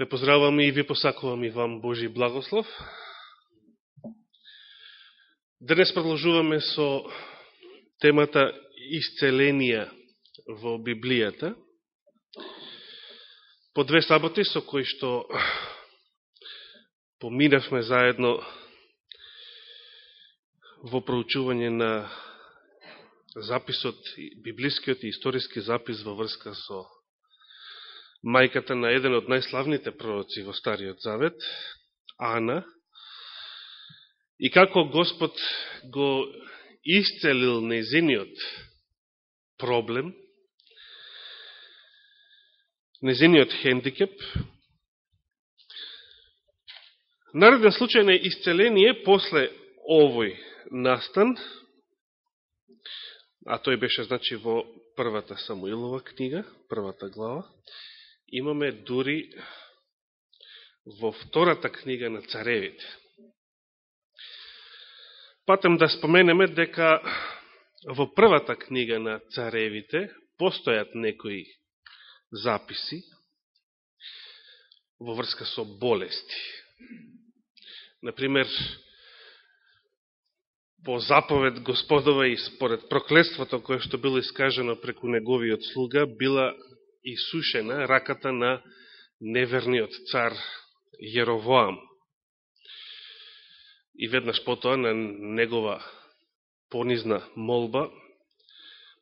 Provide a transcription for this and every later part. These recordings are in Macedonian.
Ве поздравам и ви посакувам и вам Божи благослов. Денес продолжуваме со темата исцеленија во Библијата. По две саботи со кои што поминавме заедно во проучување на записот, библискиот и историски запис во врска со мајката на еден од најславните пророци во Стариот Завет, Ана, и како Господ го исцелил незиниот проблем, незиниот хендикеп, Нареден случај на исцеление после овој настан, а тој беше значи во првата Самуилова книга, првата глава, имаме дури во втората книга на царевите. Патем да споменеме дека во првата книга на царевите постојат некои записи во врска со болести. Например, по заповед Господова и според проклетството кое што било искажено преку неговиот слуга, била исушена раката на неверниот цар Јеровоам. И веднаш потоа на негова понизна молба,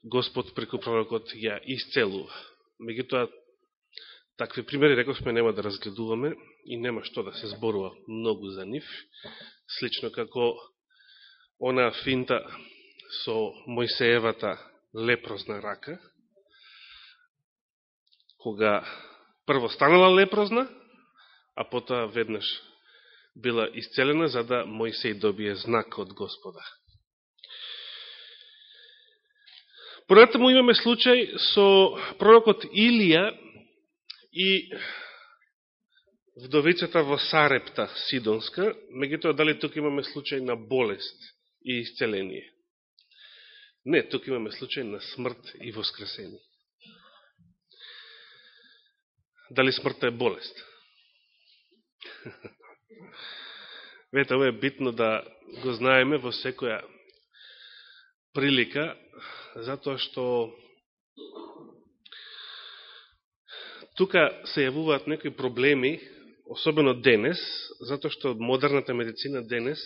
Господ преку пророкот ја исцелува. Меѓутоа, такви примери, рековме, нема да разгледуваме и нема што да се зборува многу за нив. Слично како она финта со Мојсеевата лепрозна рака, кога прво станала лепрозна, а потоа веднаш била исцелена за да Мојсей добие знак од Господа. Понатаму имаме случај со пророкот Илија и вдовицата во Сарепта, Сидонска, меѓутоа дали тук имаме случај на болест и исцеление? Не, тук имаме случај на смрт и воскресение. Дали смртта е болест? Вете, ово е битно да го знаеме во секоја прилика, затоа што тука се јавуваат некои проблеми, особено денес, затоа што модерната медицина денес,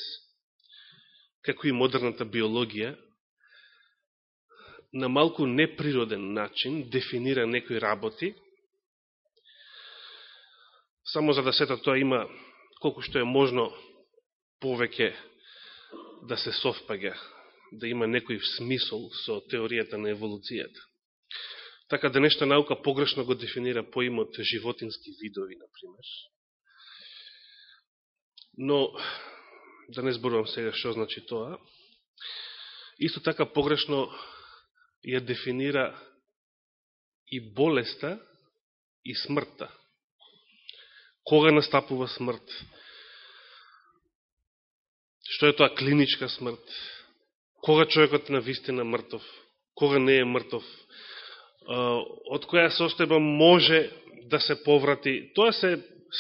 како и модерната биологија, на малку неприроден начин дефинира некои работи, само за да сето тоа има колку што е можно повеќе да се совпаѓа, да има некој смисол со теоријата на еволуцијата. Така да денешна наука погрешно го дефинира поимот животински видови, например. Но, да не зборувам сега што значи тоа, исто така погрешно ја дефинира и болеста и смртта кога настапува смрт, што е тоа клиничка смрт, кога човекот на вистина мртов, кога не е мртов, од која состојба може да се поврати. Тоа се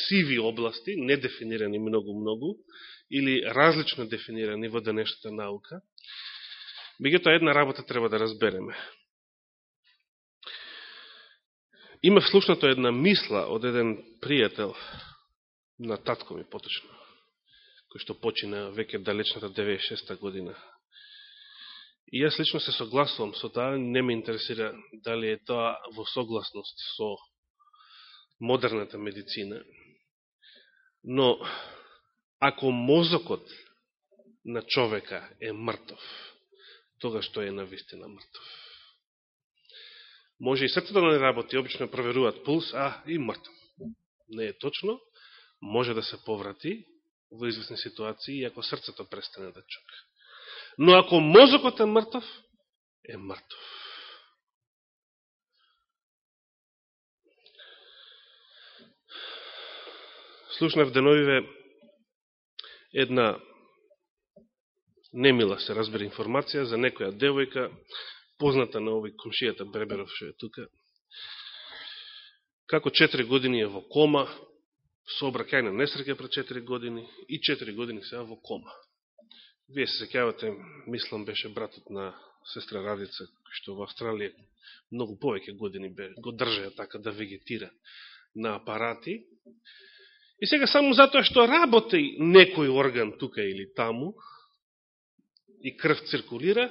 сиви области, недефинирани многу-многу, или различно дефинирани во денешната наука. Меѓутоа една работа треба да разбереме. Има слушната една мисла од еден пријател на татко ми поточно, кој што почина веќе далечната 96 година. И јас лично се согласувам со тоа, не ме интересира дали е тоа во согласност со модерната медицина, но ако мозокот на човека е мртов, тогаш тој е на вистина мртов. Може и срцето да не работи, обично проверуваат пулс, а и мртв. Не е точно, може да се поврати во известни ситуации, ако срцето престане да чука. Но ако мозокот е мртв, е мртв. Слушнав деновиве една немила се разбира информација за некоја девојка позната на овој комшијата Бреберов што е тука, како 4 години е во кома, сообракајна несреќа пред 4 години и 4 години сега во кома. Вие се секјавате, мислам, беше братот на сестра Радица, што во Австралија многу повеќе години бе, го држаја така да вегетира на апарати. И сега само затоа што работи некој орган тука или таму и крв циркулира,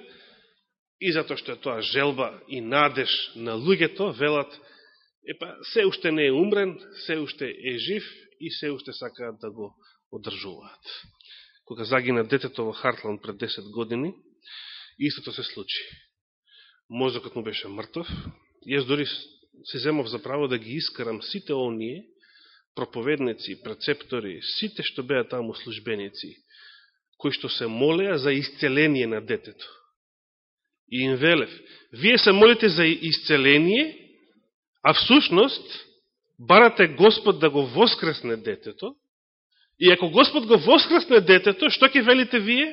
и затоа што е тоа желба и надеж на луѓето, велат, епа, се уште не е умрен, се уште е жив и се уште сакаат да го одржуваат. Кога загина детето во Хартланд пред 10 години, истото се случи. Мозокот му беше мртов. Јас дори се земав за право да ги искарам сите оние проповедници, прецептори, сите што беа таму службеници, кои што се молеа за исцеление на детето. И им велев, вие се молите за исцеление, а всушност барате Господ да го воскресне детето, и ако Господ го воскресне детето, што ќе велите вие?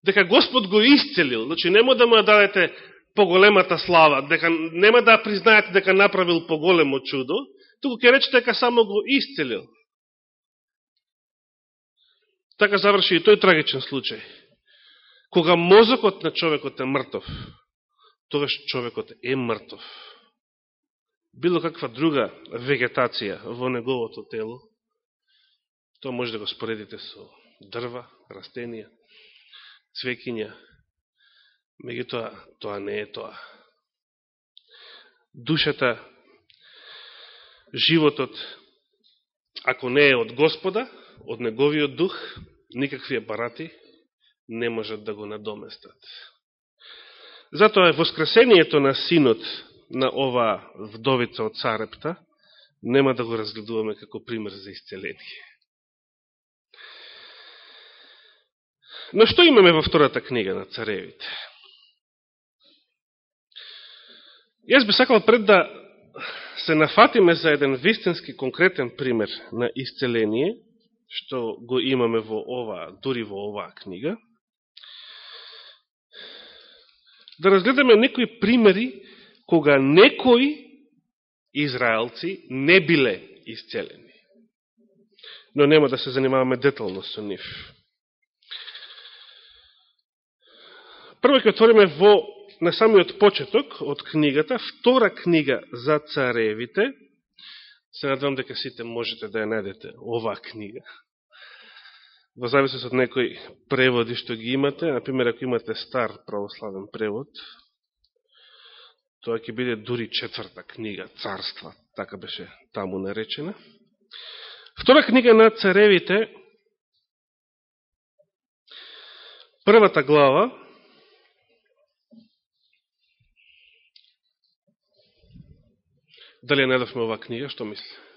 Дека Господ го исцелил. Значи, нема да му ја дадете поголемата слава, дека нема да признаете дека направил поголемо чудо, туку ќе речете дека само го исцелил. Така заврши и тој трагичен случај. Кога мозокот на човекот е мртов, тогаш човекот е мртов било каква друга вегетација во неговото тело, тоа може да го споредите со дрва, растенија, цвекиња, меѓутоа тоа не е тоа. Душата, животот, ако не е од Господа, од Неговиот дух, никакви апарати не можат да го надоместат. Затоа е воскресението на синот на оваа вдовица од Царепта, нема да го разгледуваме како пример за исцеление. Но што имаме во втората книга на царевите? Јас би сакал пред да се нафатиме за еден вистински конкретен пример на исцеление, што го имаме во ова, дури во оваа книга, да разгледаме некои примери кога некои израелци не биле исцелени. Но нема да се занимаваме детално со нив. Прво ќе отвориме во на самиот почеток од книгата, втора книга за царевите. Се надвам дека сите можете да ја најдете оваа книга. Во зависност од некои преводи што ги имате, например, ако имате стар православен превод, Тоа ќе биде дури четврта книга, Царства, така беше таму наречена. Втора книга на царевите, првата глава, Дали не дадовме оваа книга, што мисли?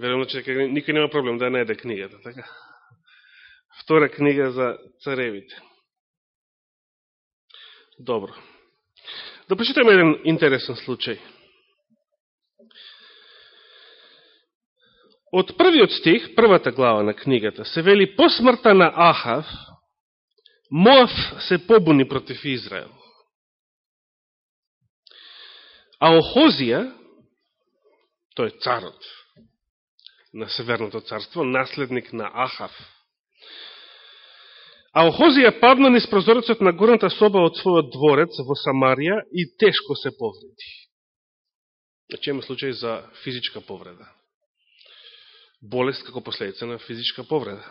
Верувам че никој нема проблем да најде книгата, така? втора книга за царевите. Добро. Да почитаме еден интересен случај. Од првиот стих, првата глава на книгата, се вели по смртта на Ахав, Моав се побуни против Израел. А Охозија, тој царот на Северното царство, наследник на Ахав, А Охозија падна низ прозорецот на горната соба од својот дворец во Самарија и тешко се повреди. Значи има случај за физичка повреда. Болест како последица на физичка повреда.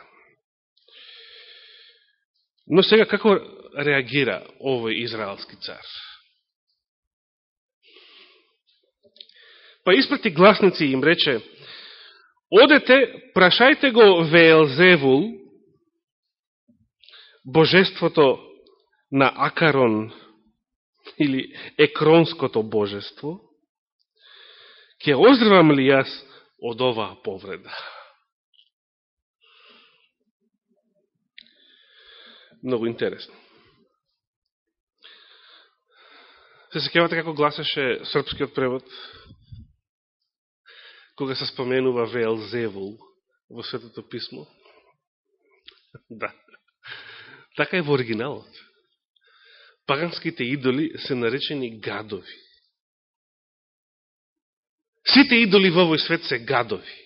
Но сега како реагира овој израелски цар? Па испрати гласници им рече, одете, прашајте го Веелзевул, божеството на Акарон или екронското божество, ќе оздравам ли јас од оваа повреда? Многу интересно. Се секевате како гласеше српскиот превод, кога се споменува Велзевул во Светото писмо? Да. Така е во оригиналот. Паганските идоли се наречени гадови. Сите идоли во овој свет се гадови.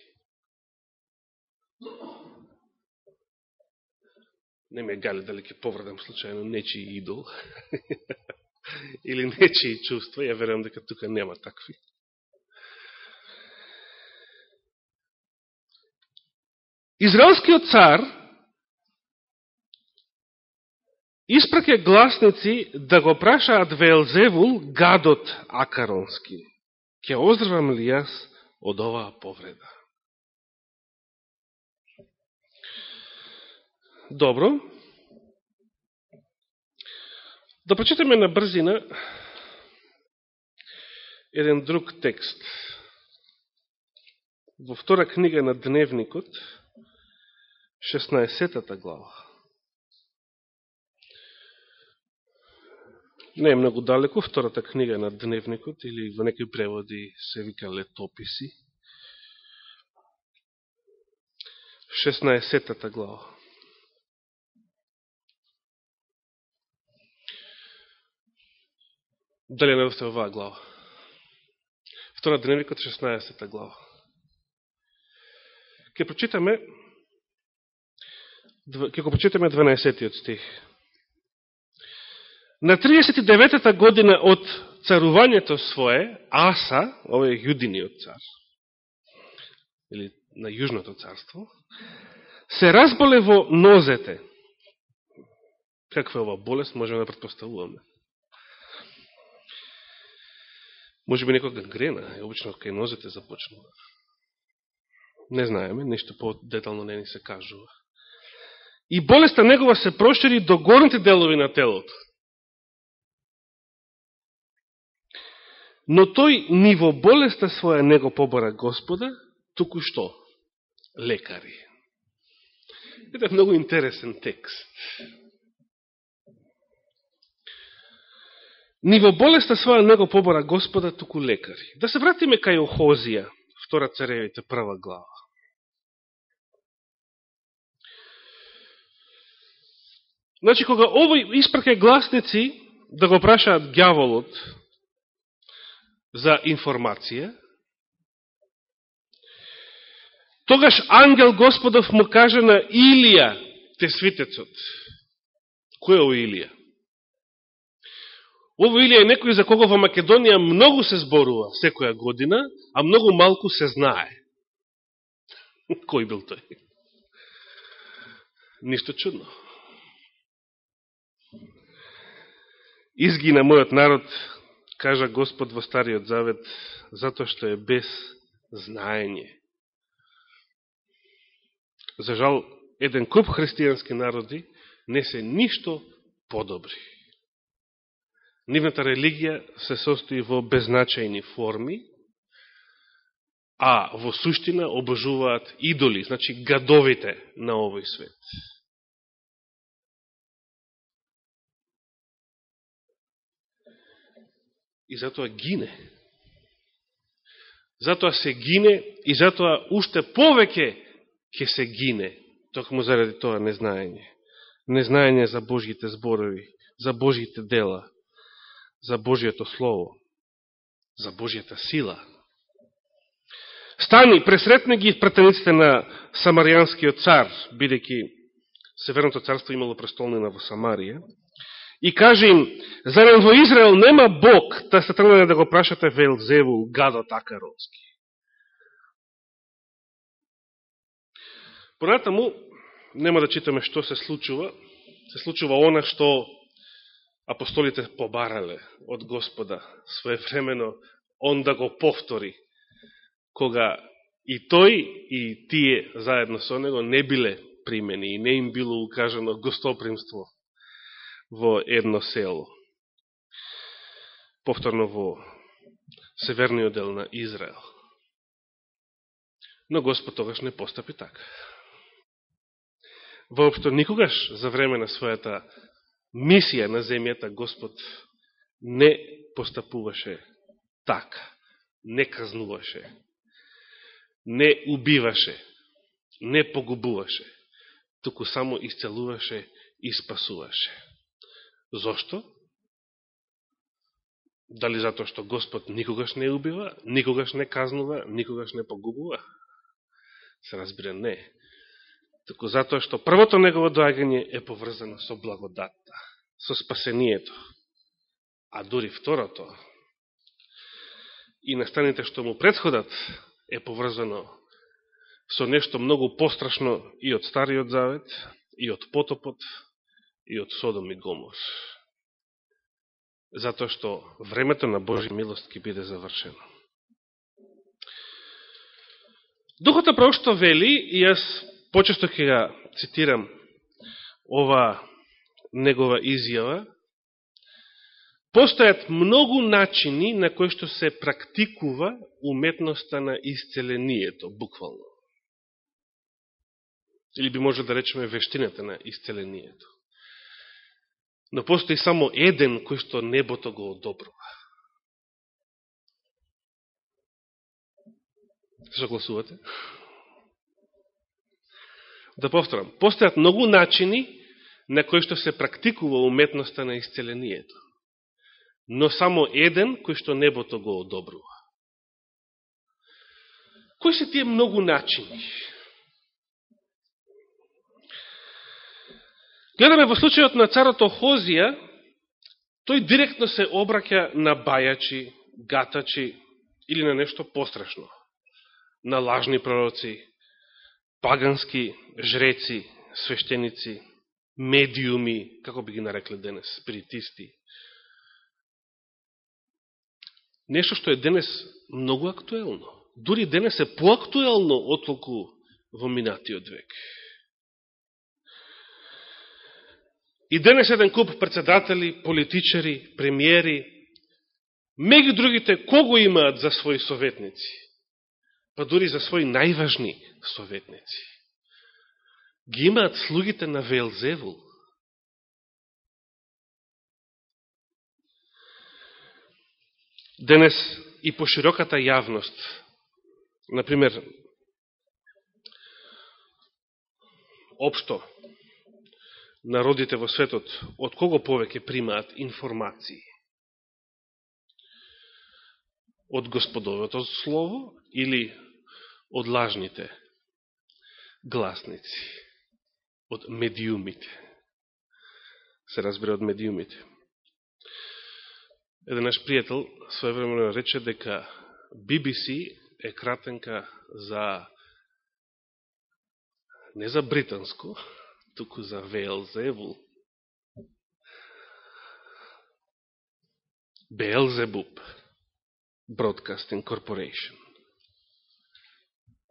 Не ме гали дали ќе повредам случајно нечи идол или нечи чувства, ја верувам дека тука нема такви. Израелскиот цар испраке гласници да го прашаат Велзевул, гадот Акаронски. Ке оздравам ли јас од оваа повреда? Добро. Да прочитаме на брзина еден друг текст. Во втора книга на Дневникот, 16 глава. Не е многу далеко, втората книга на Дневникот, или во некои преводи се вика Летописи. 16 глава. Дали не во оваа глава? Втора Дневникот, 16 глава. Ке прочитаме ќе го прочитаме 12 стих. На 39-та година од царувањето свое, Аса, овој е јудиниот цар, или на Јужното царство, се разболе во нозете. Каква е ова болест, можеме да предпоставуваме. Може би некој гангрена, обично кај нозете започнува. Не знаеме, нешто по-детално не ни се кажува и болеста негова се прошири до горните делови на телото. Но тој ни во болеста своја него побора Господа, туку што? Лекари. Ете многу интересен текст. Ни во болеста своја него побора Господа, туку лекари. Да се вратиме кај Охозија, втора царевите, прва глава. Значи, кога овој испраке гласници да го прашаат гјаволот за информација, тогаш ангел Господов му каже на Илија, свитецот. Кој е ово Илија? Ово Илија е некој за кого во Македонија многу се зборува секоја година, а многу малку се знае. Кој бил тој? Ништо чудно. Изгина мојот народ, кажа Господ во Стариот Завет, затоа што е без знаење. За жал, еден куп христијански народи не се ништо подобри. Нивната религија се состои во безначајни форми, а во суштина обожуваат идоли, значи гадовите на овој свет. И затоа гине. Затоа се гине и затоа уште повеќе ќе се гине, токму заради тоа незнаење. Незнаење за Божите зборови, за Божите дела, за Божието Слово, за Божијата сила. Стани, пресретне ги претениците на Самаријанскиот цар, бидејќи Северното царство имало престолнина во Самарија, и каже им, зарем во Израел нема Бог, та се тргнане да го прашате Велзевул, гадо Акаровски. Понатаму, нема да читаме што се случува, се случува она што апостолите побарале од Господа своевремено, он да го повтори, кога и тој и тие заедно со него не биле примени и не им било укажано гостопримство во едно село. Повторно во северниот дел на Израел. Но Господ тогаш не постапи така. Воопшто никогаш за време на својата мисија на земјата Господ не постапуваше така, не казнуваше, не убиваше, не погубуваше, туку само исцелуваше и спасуваше. Зошто? Дали затоа што Господ никогаш не убива, никогаш не казнува, никогаш не погубува? Се разбира не. Тако затоа што првото негово доагање е поврзано со благодатта, со спасението. А дури второто и настаните што му предходат е поврзано со нешто многу пострашно и од Стариот Завет, и од потопот, и од Содом и Гомор затоа што времето на Божи милост ќе биде завршено. Духот на што вели, и јас почесто ќе ја цитирам ова негова изјава, постојат многу начини на кои што се практикува уметноста на исцелението, буквално. Или би може да речеме вештината на исцелението. Но постои само еден кој што небото го одобрува. Согласувате? Да повторам, постојат многу начини на кои што се практикува уметноста на исцелението. Но само еден кој што небото го одобрува. Кои се тие многу начини? Гледаме во случајот на царото Хозија, тој директно се обраќа на бајачи, гатачи или на нешто пострашно. На лажни пророци, пагански жреци, свештеници, медиуми, како би ги нарекле денес, спиритисти. Нешто што е денес многу актуелно. Дури денес е поактуелно отлуку во минатиот век. И денес еден куп председатели, политичари, премиери, меѓу другите, кого имаат за своји советници? Па дури за своји најважни советници. Ги имаат слугите на Велзевул. Денес и по широката јавност, например, општо, народите во светот од кого повеќе примаат информации? Од господовото слово или од лажните гласници? Од медиумите? Се разбира од медиумите. Еден наш пријател своевременно рече дека BBC е кратенка за не за британско, туку за Веелзевул. Beelzebub Broadcasting Corporation.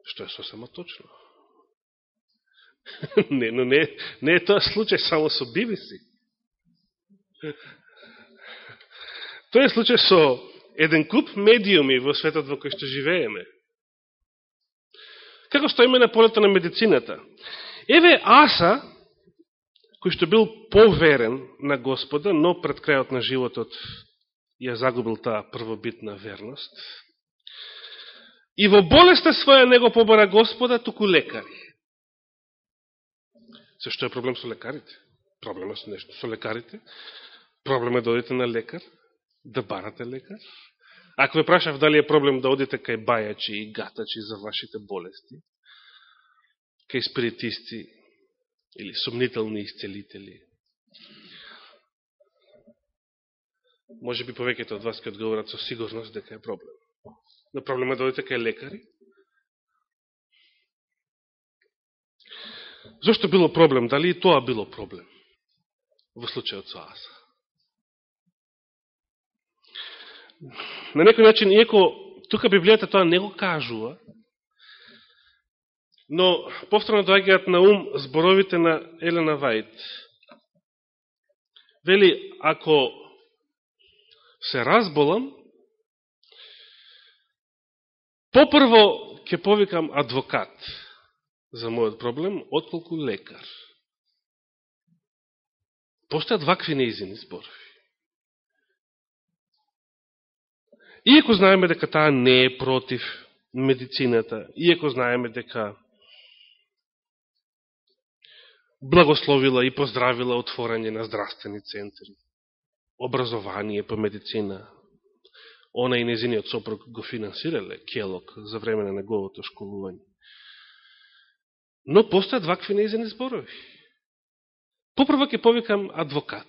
Што е сосема точно. не, но не, не е тоа случај само со BBC. Тоа е случај со еден куп медиуми во светот во кој што живееме. Како стоиме на полето на медицината? Еве Аса, кој што бил поверен на Господа, но пред крајот на животот ја загубил таа првобитна верност. И во болеста своја него побара Господа, туку лекари. Се што е проблем со лекарите? Проблема со нешто со лекарите? Проблем е да одите на лекар? Да барате лекар? Ако ве прашав дали е проблем да одите кај бајачи и гатачи за вашите болести, кај спиритисти, или сомнителни исцелители. Може би повеќето од вас ке одговорат со сигурност дека е проблем. Но проблем е да одите така кај лекари. Зошто било проблем? Дали и тоа било проблем? Во случајот со Аса. На некој начин, иеко тука Библијата тоа не го кажува, Но, повторно доаѓаат на ум зборовите на Елена Вајд. Вели, ако се разболам, попрво ќе повикам адвокат за мојот проблем, отколку лекар. Постојат вакви неизини зборови. Иако знаеме дека таа не е против медицината, иако знаеме дека благословила и поздравила отворање на здравствени центри, образование по медицина, она и незиниот сопруг го финансирале Келок за време на неговото школување. Но постојат вакви неизени зборови. Попрво ќе повикам адвокат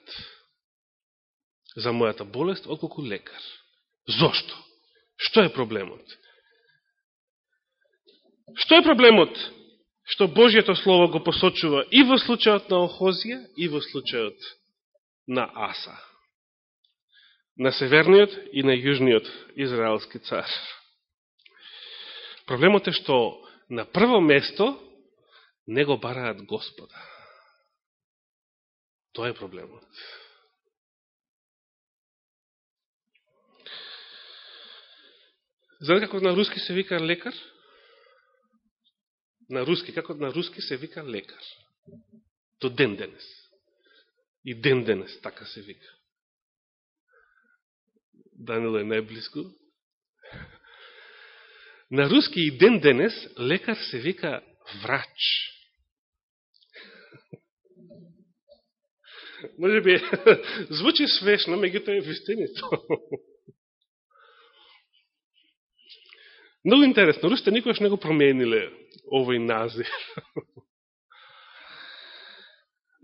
за мојата болест, отколку лекар. Зошто? Што е проблемот? Што е проблемот? Што Божијето Слово го посочува и во случајот на Охозија, и во случајот на Аса. На северниот и на јужниот израелски цар. Проблемот е што на прво место не го бараат Господа. Тоа е проблемот. Знаете како на руски се вика лекар? На руски, како на руски се вика лекар. До ден денес. И ден денес така се вика. Данило е најблиску. На руски и ден денес лекар се вика врач. Може би, звучи свешно, меѓуто е вистинито. Много интересно, русите никогаш не го промениле овој назив.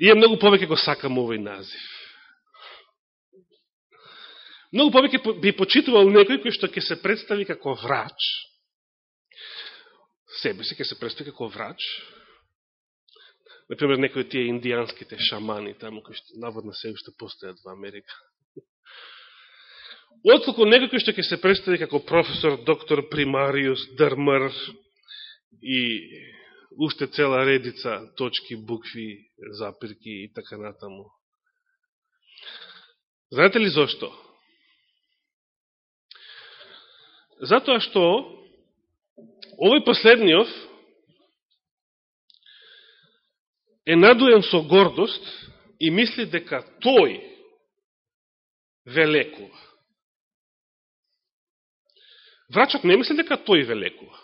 И е многу повеќе го сакам овој назив. Многу повеќе би почитувал некој кој што ќе се представи како врач. Себе се ќе се представи како врач. Например, некои тие индијанските шамани таму кои што наводно се уште постојат во Америка. Отколку некој кој што ќе се представи како професор, доктор, примариус, дърмар и уште цела редица точки, букви, запирки и така натаму. Знаете ли зошто? Затоа што овој последниот е надуен со гордост и мисли дека тој велекува. Врачот не мисли дека тој велекува.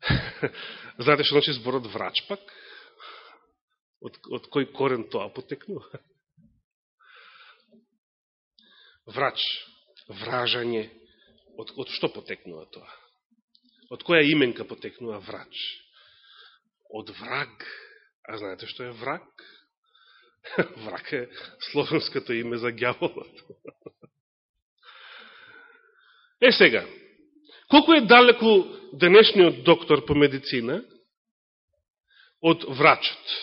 Знаете што значи зборот врач пак? Од, од кој корен тоа потекнува? Врач, вражање, од, од што потекнува тоа? Од која именка потекнува врач? Од враг. А знаете што е враг? Враг е словенското име за гјаволот. Е сега, колку е далеку денешниот доктор по медицина од врачот?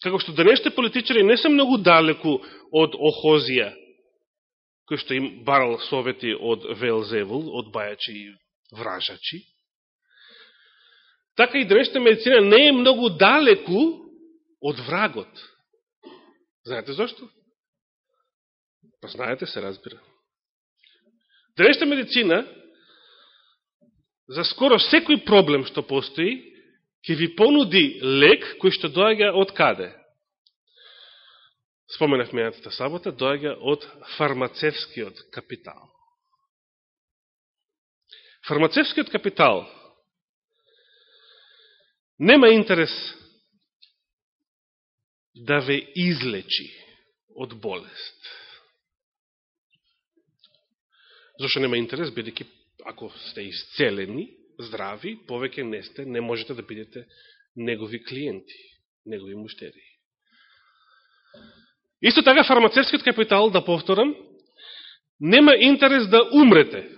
Како што денешните политичари не се многу далеку од Охозија, кој што им барал совети од Велзевул, од бајачи и вражачи, така и денешната медицина не е многу далеку од врагот. Знаете зашто? Па знаете, се разбира. Денешната медицина, за скоро секој проблем што постои, ќе ви понуди лек кој што доаѓа од каде? Споменав мејатата сабота, доаѓа од фармацевскиот капитал. Фармацевскиот капитал нема интерес да ве излечи од болест. Зошто нема интерес, бидеќи ако сте исцелени, здрави, повеќе не сте, не можете да бидете негови клиенти, негови муштери. Исто така фармацевскиот капитал, да повторам, нема интерес да умрете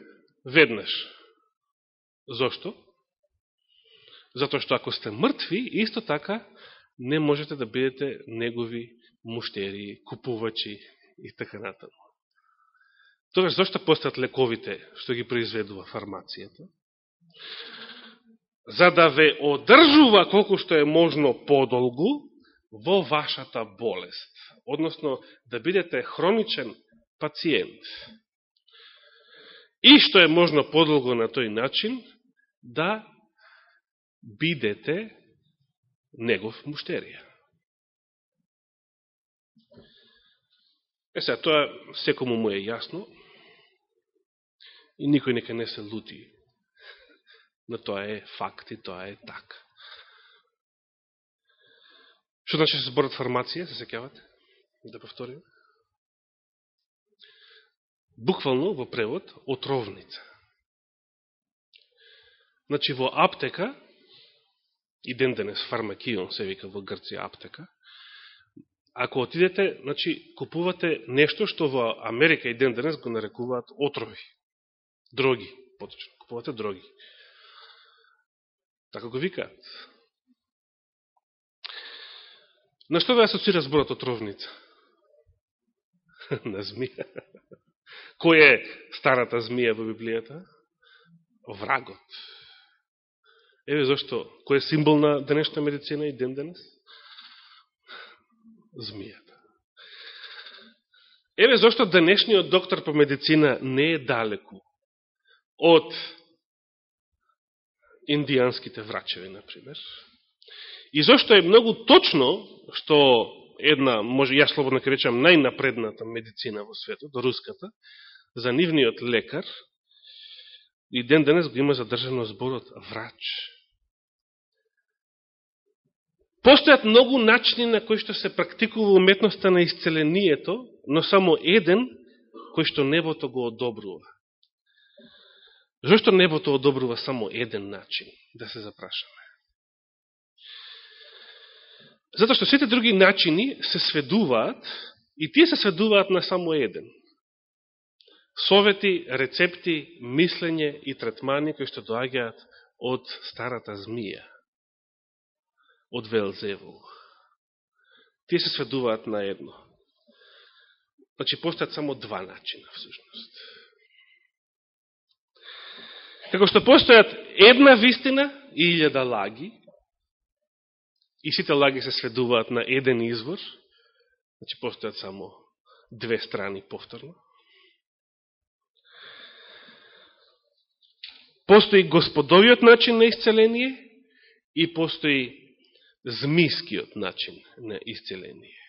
веднаш. Зошто? Зато што ако сте мртви, исто така не можете да бидете негови муштери, купувачи и така натаму. Тогаш зашто постојат лековите што ги произведува фармацијата? За да ве одржува колку што е можно подолгу во вашата болест. Односно, да бидете хроничен пациент. И што е можно подолго на тој начин, да бидете негов муштерија. Е сега, тоа секому му е јасно, И никој нека не се лути. Но тоа е факт и тоа е така. Што значи да се зборат фармација, се секјавате? Да повторим. буквално во превод, отровница. Значи, во аптека, и ден денес фармакион се вика во Грција аптека, ако отидете, значи, купувате нешто што во Америка и ден денес го нарекуваат отрови. Дроги, поточно. Купувате дроги. Така го викаат. На што ве асоцира зборот отровница? На змија. Кој е старата змија во Библијата? Врагот. Еве зашто, кој е символ на денешна медицина и ден денес? Змијата. Еве зашто денешниот доктор по медицина не е далеку од индијанските врачеви, например. И зашто е многу точно што една, може ја слободно ке речам, најнапредната медицина во светот, руската, за нивниот лекар, и ден денес го има задржано зборот врач. Постојат многу начини на кои што се практикува уметноста на исцелението, но само еден кој што небото го одобрува. Зошто небото одобрува само еден начин, да се запрашаме? Затоа што сите други начини се сведуваат, и тие се сведуваат на само еден. Совети, рецепти, мислење и третмани кои што доаѓаат од старата змија, од Велзевул. Тие се сведуваат на едно. Значи, постојат само два начина, всушност. Како што постојат една вистина и илјада лаги, и сите лаги се сведуваат на еден извор, значи постојат само две страни повторно, Постои господовиот начин на исцеление и постои змискиот начин на исцеление.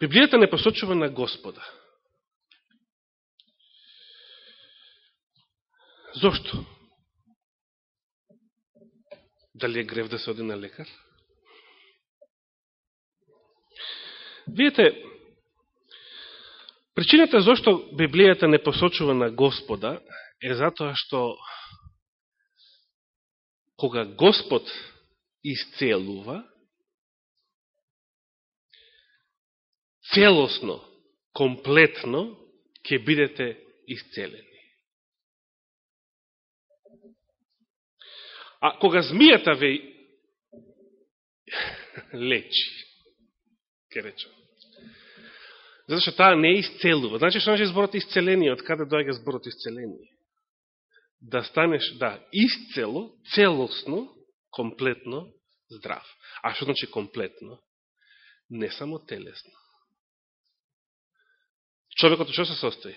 Библијата не посочува на Господа. Зошто? Дали е грев да се оди на лекар? Видите, Причината зашто Библијата не посочува на Господа е затоа што кога Господ исцелува, целосно, комплетно, ќе бидете исцелени. А кога змијата ве лечи, ке речам, Затоа што таа не исцелува. Значи што значи зборот исцеление? Од каде доаѓа зборот исцеление? Да станеш, да, исцело, целосно, комплетно здрав. А што значи комплетно? Не само телесно. Човекот што се состои?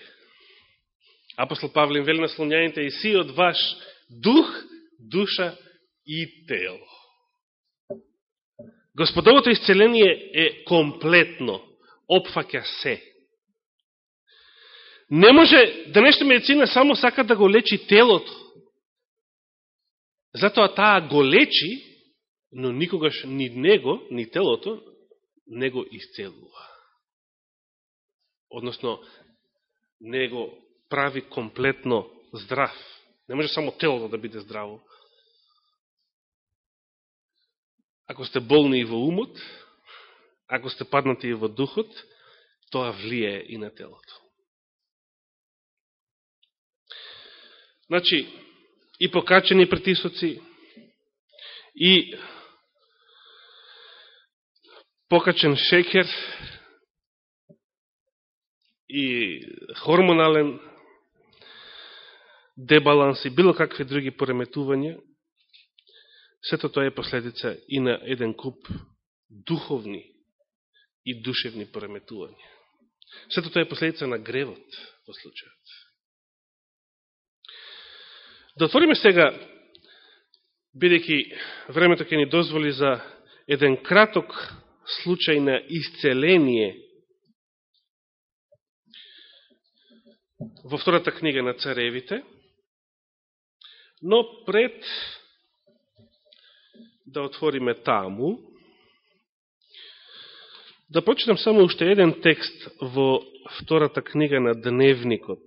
Апостол Павле им вели на слонјаните и си од ваш дух, душа и тело. Господовото исцеление е комплетно опфаќа се. Не може, денешна медицина само сака да го лечи телото. Затоа таа го лечи, но никогаш ни него, ни телото, не го исцелува. Односно, не го прави комплетно здрав. Не може само телото да биде здраво. Ако сте болни и во умот, ако сте паднати и во духот, тоа влие и на телото. Значи, и покачени притисоци, и покачен шекер, и хормонален дебаланс и било какви други пореметувања, сето тоа е последица и на еден куп духовни и душевни пореметувања. Сето тоа е последица на гревот во случајот. Да отвориме сега, бидејќи времето ќе ни дозволи за еден краток случај на исцеление во втората книга на царевите, но пред да отвориме таму, Да прочитам само уште еден текст во втората книга на Дневникот.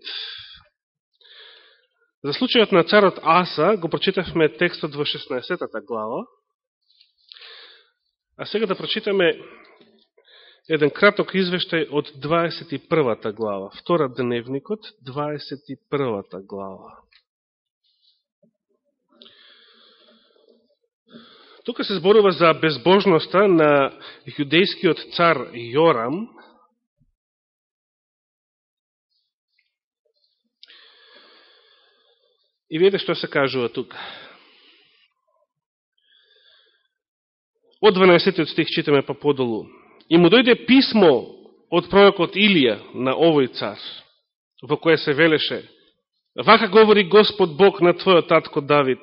За случајот на царот Аса го прочитавме текстот во 16 глава, а сега да прочитаме еден краток извештај од 21 глава, втора Дневникот, 21 глава. Тука се зборува за безбожноста на јудејскиот цар Јорам, И видите што се кажува тука. Од 12 стих читаме па подолу. И му дојде писмо од пророкот Илија на овој цар, во кое се велеше, Вака говори Господ Бог на твојот татко Давид,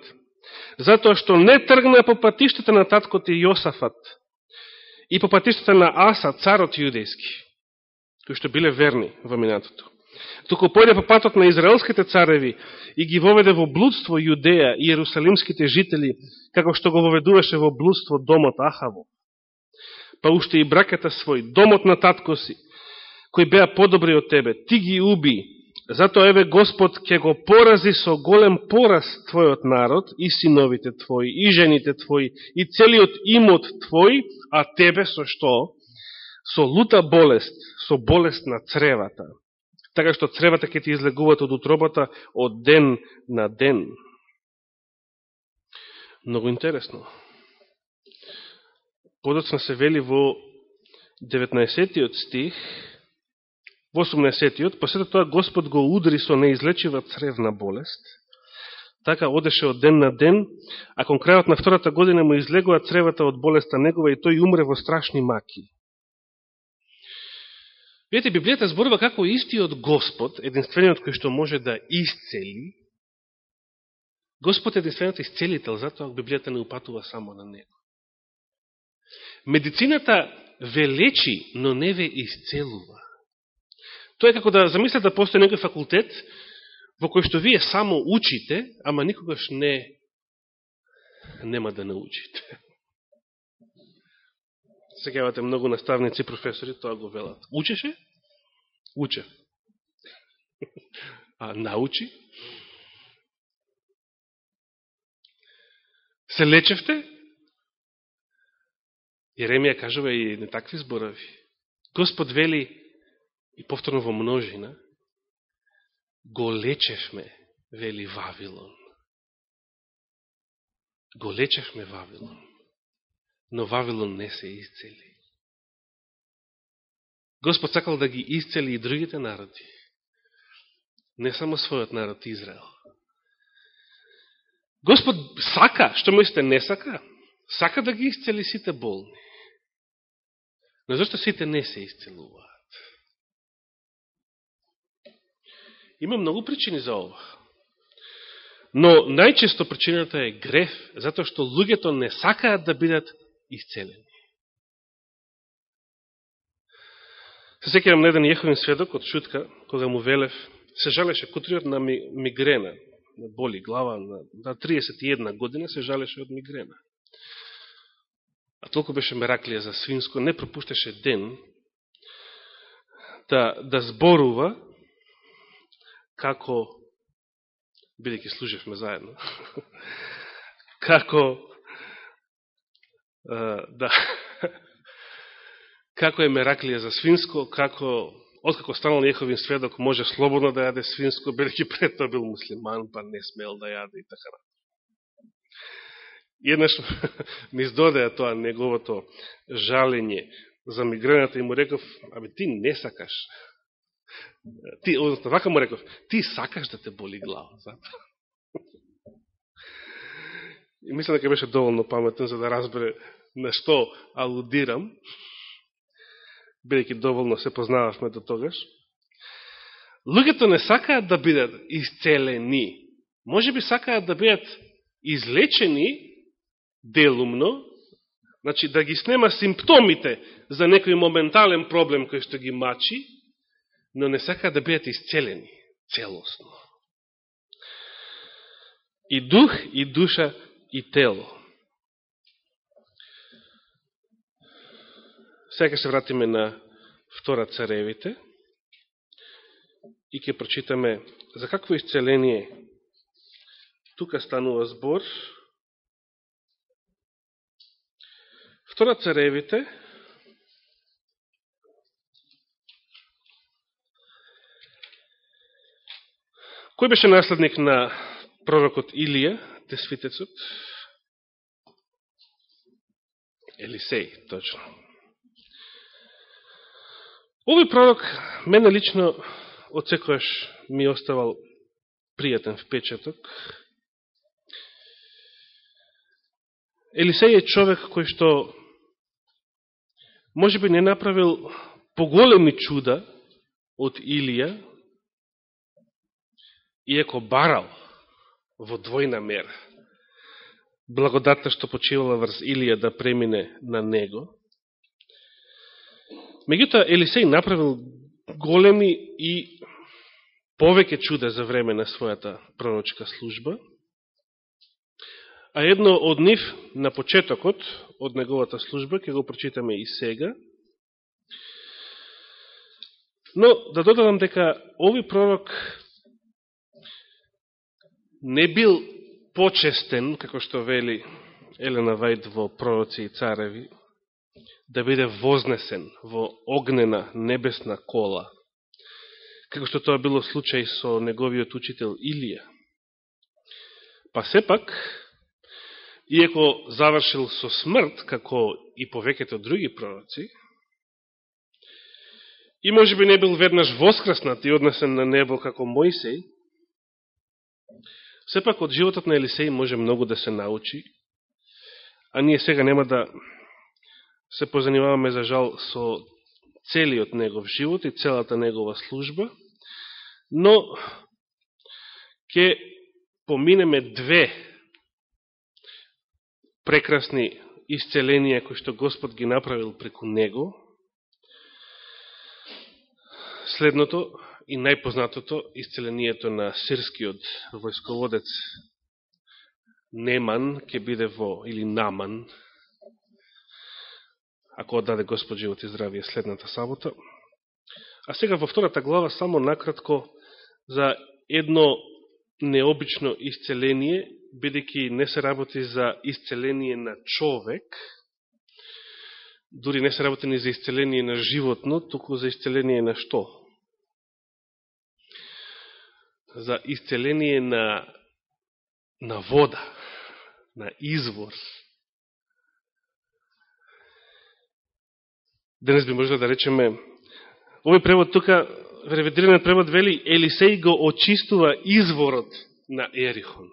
затоа што не тргна по патиштата на таткот Јосафат и по патиштата на Аса, царот јудејски, кои што биле верни во минатото. Туку појде по патот на израелските цареви и ги воведе во блудство Јудеја и Јерусалимските жители, како што го воведуваше во блудство домот Ахаво. Па уште и браката свој, домот на татко си, кои беа подобри од тебе, ти ги уби, Зато еве Господ ќе го порази со голем пораз твојот народ и синовите твои, и жените твои, и целиот имот твој, а тебе со што? Со лута болест, со болест на цревата. Така што цревата ќе ти излегуват од утробата од ден на ден. Много интересно. Подоцна се вели во 19 стих, Во 18-тиот, посета тоа Господ го удри со неизлечива цревна болест, така одеше од ден на ден, а кон крајот на втората година му излегува цревата од болеста негова и тој умре во страшни маки. Видите, Библијата зборува како истиот Господ, единствениот кој што може да исцели, Господ е единствениот исцелител, затоа Библијата не упатува само на него. Медицината ве лечи, но не ве исцелува. Тоа е како да замислите да постои некој факултет во кој што вие само учите, ама никогаш не нема да научите. Секавате многу наставници и професори тоа го велат. Учеше? Уче. А научи? Се лечевте? Јеремија кажува и не такви зборови. Господ вели, и повторно во множина, го лечевме, вели Вавилон. Го лечевме Вавилон, но Вавилон не се исцели. Господ сакал да ги исцели и другите народи, не само својот народ Израел. Господ сака, што мислите, не сака? Сака да ги исцели сите болни. Но зашто сите не се исцелуваат? Има многу причини за ова. Но најчесто причината е греф, затоа што луѓето не сакаат да бидат исцелени. Се секирам на еден јеховен сведок од Шутка, кога му велев, се жалеше кутриот на мигрена, на боли глава, на 31 година се жалеше од мигрена. А толку беше мераклија за свинско, не пропуштеше ден да, да зборува како, бидеќи служевме заедно, како, да, како е мераклија за свинско, како, откако станал Јеховин сведок, може слободно да јаде свинско, бидеќи пред тоа бил муслиман, па не смел да јаде и така. Еднаш ми издодеа тоа неговото жалење за мигрената и му реков, абе ти не сакаш Ти, односно, вака му реков, ти сакаш да те боли глава, зато. И мислам дека беше доволно паметен за да разбере на што алудирам, бидеќи доволно се познававме до тогаш. Луѓето не сакаат да бидат исцелени. Може би сакаат да бидат излечени делумно, значи да ги снема симптомите за некој моментален проблем кој што ги мачи, но не сака да бидат исцелени целосно. И дух, и душа, и тело. Сега се вратиме на втора царевите и ќе прочитаме за какво исцеление тука станува збор. Втора царевите Кој беше наследник на пророкот Илија, тесвитецот? Елисеј, точно. Овој пророк, мене лично, од секојаш ми оставал пријатен впечаток. Елисеј е човек кој што може би не направил поголеми чуда од Илија, иеко барал во двојна мера благодатта што почивала врз Илија да премине на него. Меѓутоа, Елисеј направил големи и повеќе чуда за време на својата пророчка служба, а едно од нив на почетокот од неговата служба, ќе го прочитаме и сега. Но, да додадам дека ови пророк не бил почестен, како што вели Елена Вајд во Пророци и цареви, да биде вознесен во огнена небесна кола, како што тоа било случај со неговиот учител Илија. Па сепак, иеко завршил со смрт, како и повеќето други пророци, и може би не бил веднаш воскреснат и однесен на небо како Моисеј, Сепак од животот на Елисеј може многу да се научи, а ние сега нема да се позанимаваме за жал со целиот негов живот и целата негова служба, но ќе поминеме две прекрасни исцеленија кои што Господ ги направил преку него. Следното, и најпознатото исцелението на сирскиот војсководец Неман ќе биде во, или Наман, ако отдаде Господ живот и здравие следната сабота. А сега во втората глава само накратко за едно необично исцеление, бидејќи не се работи за исцеление на човек, дури не се работи ни за исцеление на животно, туку за исцеление на што? за исцеление на, на вода, на извор. Денес би можело да речеме, овој превод тука, ревидиран превод вели, Елисеј го очистува изворот на Ерихон.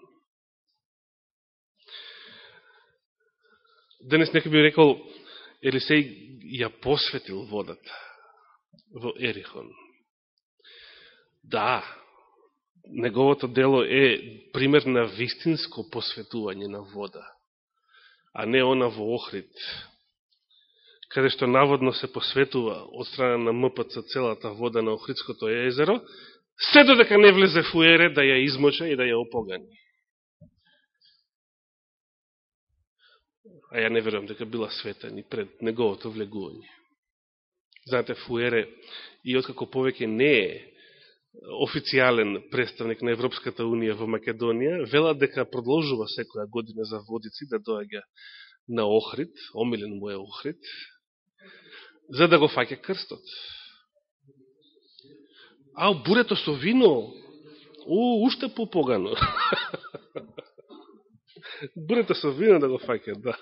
Денес некој би рекол, Елисеј ја посветил водата во Ерихон. Да, неговото дело е пример на вистинско посветување на вода, а не она во Охрид, каде што наводно се посветува од страна на МПЦ целата вода на Охридското езеро, се додека не влезе фуере да ја измоча и да ја опогани. А ја не верувам дека била света ни пред неговото влегување. Знаете, фуере, и откако повеќе не е официјален представник на Европската Унија во Македонија, велат дека продолжува секоја година за водици да доаѓа на Охрид, омилен му е Охрид, за да го фаќа крстот. А, бурето со вино, у, уште попогано. бурето со вино да го фаќа, да.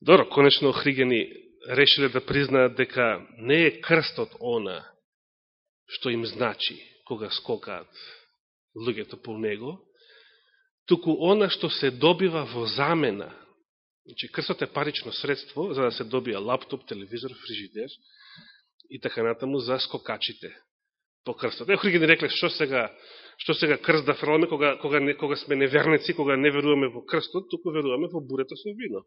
Добро, конечно, охригени решиле да признаат дека не е крстот она што им значи кога скокаат луѓето по него, туку она што се добива во замена. Значи, крстот е парично средство за да се добија лаптоп, телевизор, фрижидер и така натаму за скокачите по крстот. Ех, рекле, што сега, што сега крст да фрламе кога, кога, кога сме неверници, кога не веруваме во крстот, туку веруваме во бурето со вино.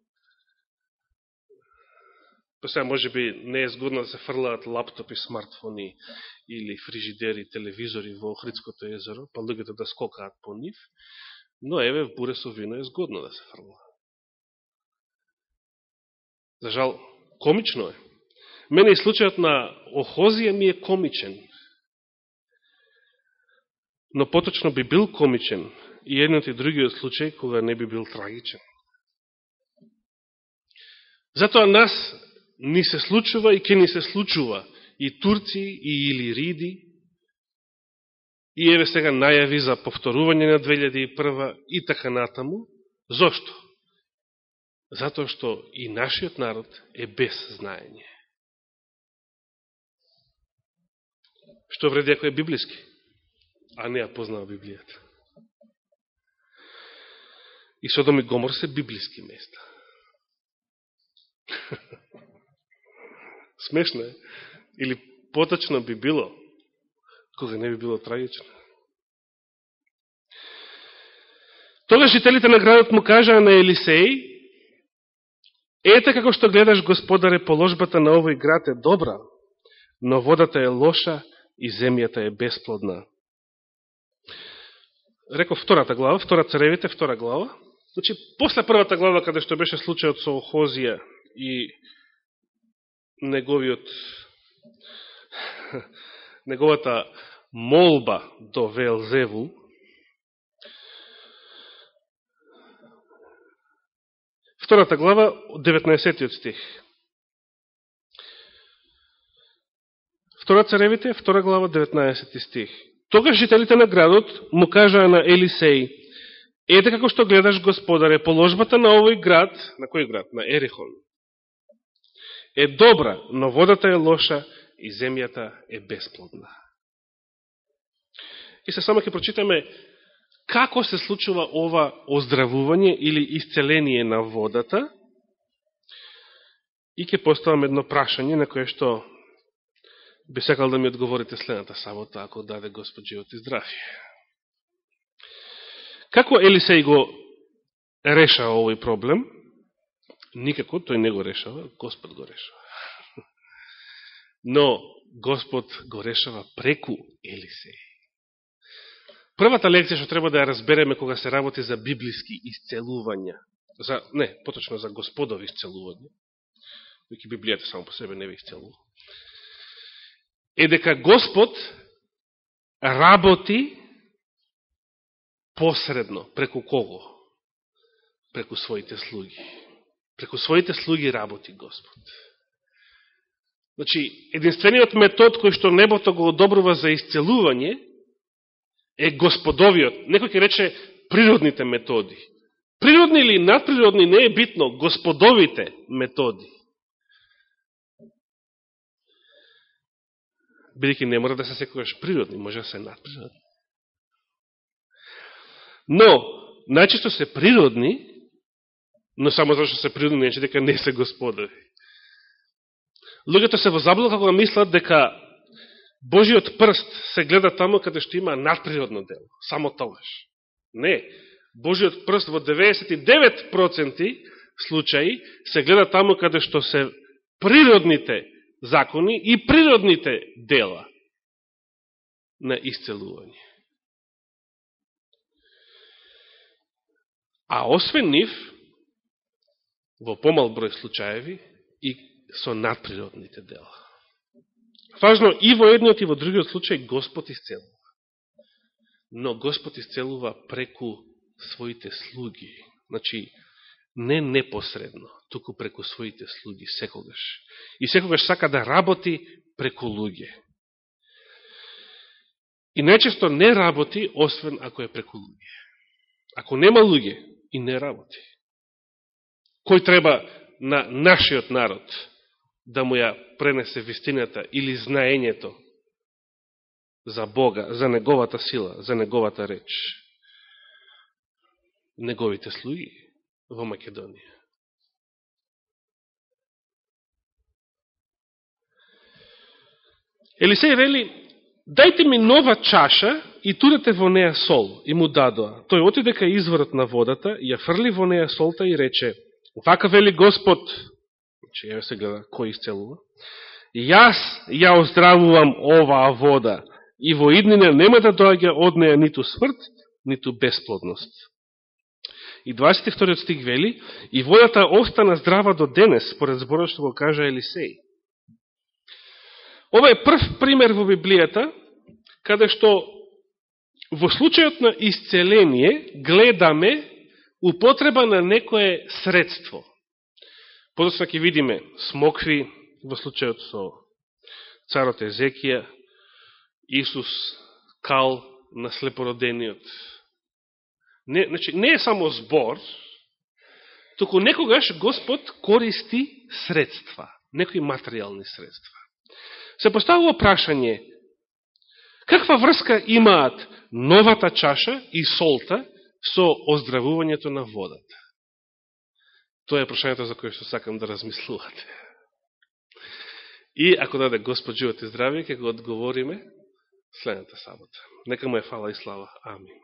Па сега може би не е згодно да се фрлаат лаптопи, смартфони или фрижидери, телевизори во Охридското езеро, па луѓето да скокаат по нив, но еве в Буресовина е згодно да се фрла. За жал, комично е. Мене и случајот на Охозија ми е комичен. Но поточно би бил комичен и едниот и другиот случај кога не би бил трагичен. Затоа нас ни се случува и ке ни се случува и турци, и илириди, и еве сега најави за повторување на 2001 и така натаму. Зошто? Затоа што и нашиот народ е без знаење. Што вреди ако е библиски, а не ја познава Библијата. И Содом и Гомор се библиски места. Смешно е. Или поточно би било, кога не би било трагично. Тога жителите на градот му кажаа на Елисеј, Ете како што гледаш, господаре, положбата на овој град е добра, но водата е лоша и земјата е бесплодна. Реков втората глава, втора царевите, втора глава. Значи, после првата глава, каде што беше случајот со Охозија и неговиот неговата молба до Велзеву, втората глава, 19 стих. Втора царевите, втора глава, 19 стих. Тогаш жителите на градот му кажаа на Елисеј, ете како што гледаш, господаре, положбата на овој град, на кој град? На Ерихон, е добра, но водата е лоша и земјата е бесплодна. И се само ќе прочитаме како се случува ова оздравување или исцеление на водата и ќе поставам едно прашање на кое што би сакал да ми одговорите следната сабота, ако даде Господ живот и здравје. Како Елисеј го реша овој проблем? Никако, тој не го решава, Господ го решава. Но Господ го решава преку Елисеј. Првата лекција што треба да ја разбереме кога се работи за библиски исцелувања, за, не, поточно за господови исцелувања, веќе Библијата само по себе не ви исцелува, е дека Господ работи посредно, преку кого? Преку своите слуги. Преку своите слуги работи Господ. Значи, единствениот метод кој што небото го одобрува за исцелување е господовиот. Некој ќе рече природните методи. Природни или надприродни не е битно, господовите методи. Бидеќи не мора да се секогаш природни, може да се надприродни. Но, најчесто се природни, но само зашто се природни, не значи дека не се господари. Луѓето се во како кога мислат дека Божиот прст се гледа тамо каде што има надприродно дело. Само тогаш. Не. Божиот прст во 99% случаи се гледа тамо каде што се природните закони и природните дела на исцелување. А освен нив, во помал број случаеви, и со надприродните дела. Важно, и во едниот и во другиот случај Господ исцелува. Но Господ исцелува преку своите слуги. Значи, не непосредно, туку преку своите слуги, секогаш. И секогаш сака да работи преку луѓе. И најчесто не работи, освен ако е преку луѓе. Ако нема луѓе, и не работи. Кој треба на нашиот народ да му ја пренесе вистината или знаењето за Бога, за Неговата сила, за Неговата реч? Неговите слуги во Македонија. Елисеј вели, дајте ми нова чаша и турете во неја сол. И му дадоа. Тој отиде кај изворот на водата, ја фрли во неја солта и рече, вака вели Господ, значи, че ја се гледа кој исцелува, јас ја оздравувам оваа вода и во иднина нема да доаѓа од неја ниту смрт, ниту бесплодност. И 22 стих вели, и водата остана здрава до денес, според зборот што го кажа Елисеј. Ова е прв пример во Библијата, каде што во случајот на исцеление гледаме употреба на некое средство. Подосна ќе видиме смокви во случајот со царот Езекија, Исус кал на слепородениот. Не, значи, не е само збор, туку некогаш Господ користи средства, некои материјални средства. Се поставува прашање, каква врска имаат новата чаша и солта со оздравувањето на водата? Тоа е прашањето за кое што сакам да размислувате. И ако даде Господ живот и здравје, ќе го одговориме следната сабота. Нека му е фала и слава. Амин.